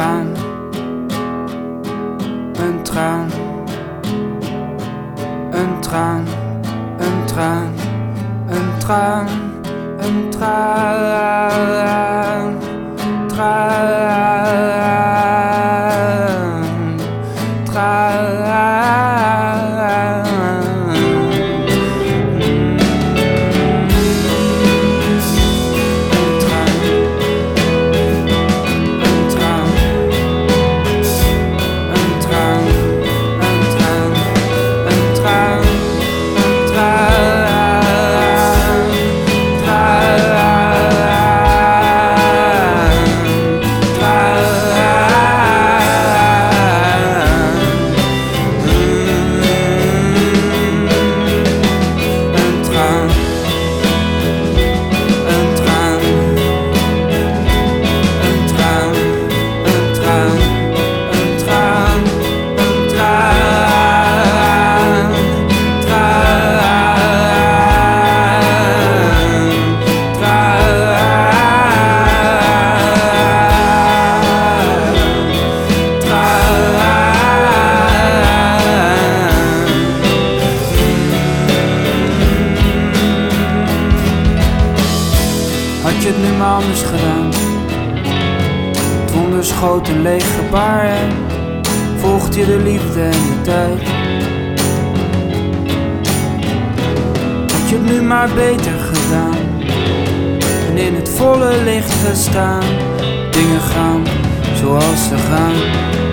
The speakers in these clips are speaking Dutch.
traan, een traan, een traan, een traan, een traan, een traan. Had je het nu maar anders gedaan? Het wonder een leeg gebaar en volgt je de liefde en de tijd. Had je het nu maar beter gedaan en in het volle licht gestaan. Dingen gaan zoals ze gaan.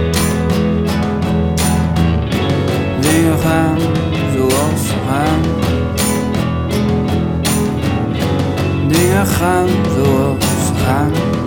Dingen gaan zoals ze gaan.